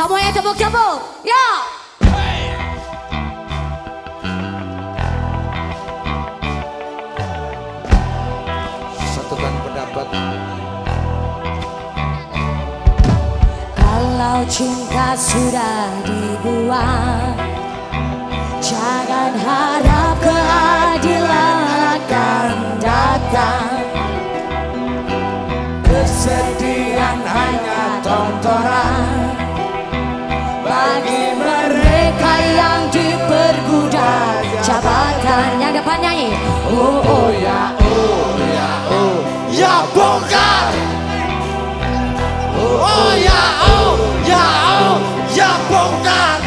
Semuanya tepuk-tepuk. Ya. Satukan pendapat. Kalau cinta sudah dibuang Jangan harap keadilan Yang depan nyanyi Oh oh ya oh ya oh ya bongkar oh ya oh ya oh ya bongkar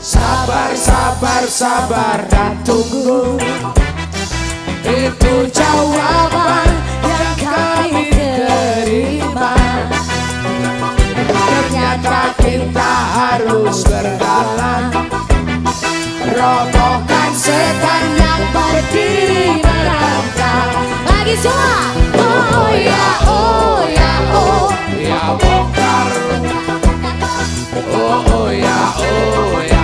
sabar sabar sabar dan tunggu. Itu jawaban yang kami terima. Ternyata kita harus berjalan. Robohkan setan yang berdiri merangkak Lagi semua. Oh ya oh ya oh ya bongkar oh oh ya oh ya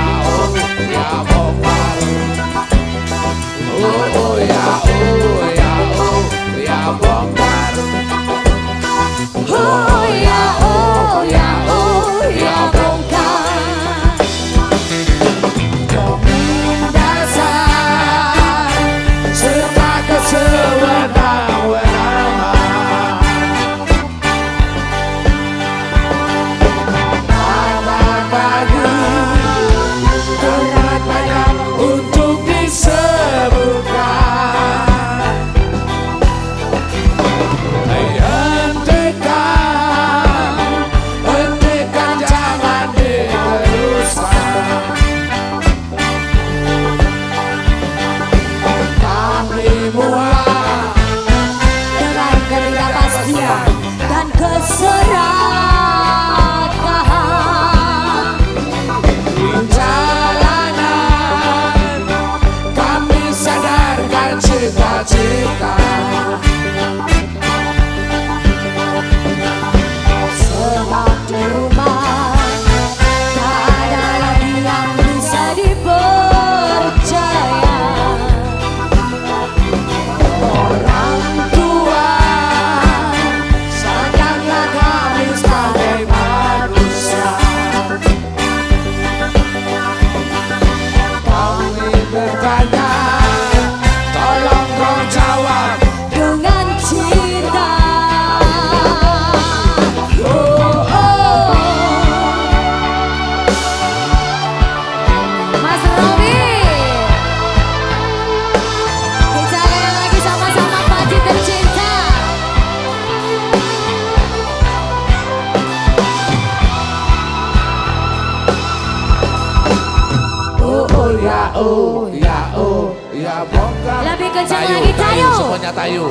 oh ya oh ya bongkar Lebih kencang lagi tayo semuanya tayu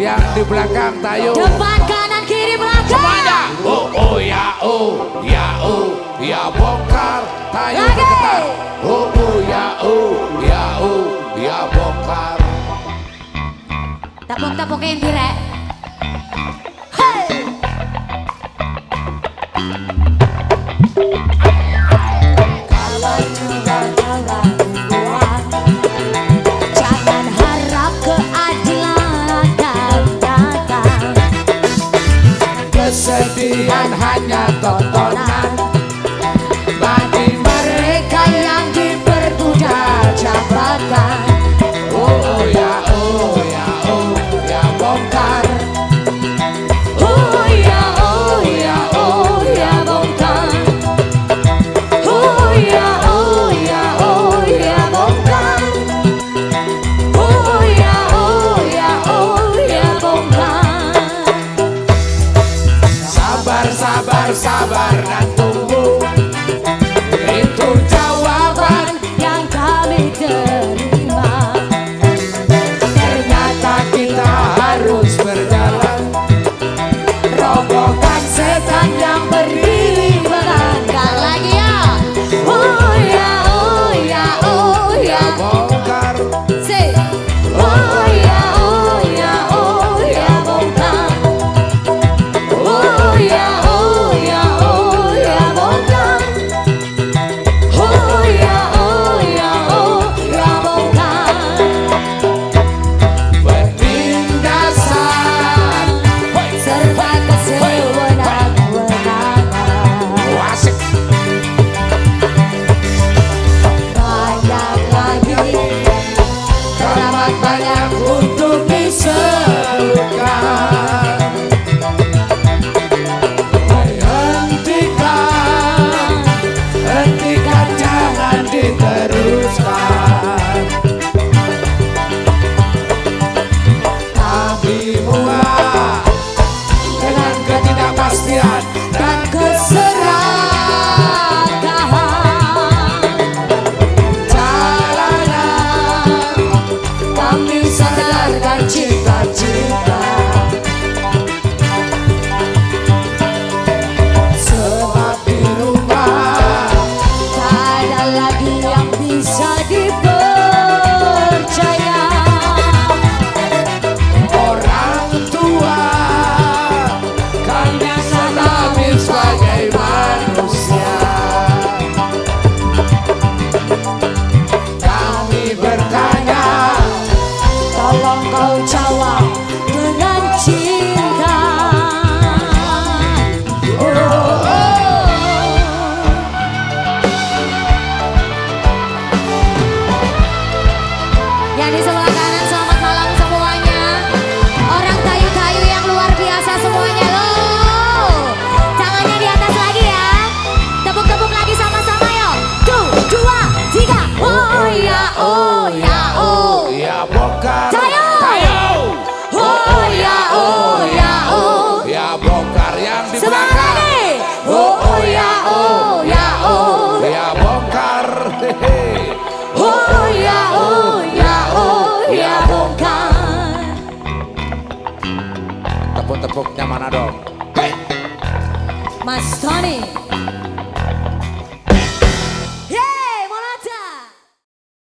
yang di belakang tayu Depan kanan kiri belakang. Semuanya. Oh oh ya oh ya oh ya bongkar tayu Lagi. oh oh ya oh ya oh ya bongkar Tepuk-tepukin direk kesedihan hanya tontonan Tepuk-tepuknya mana dong. Mas Tony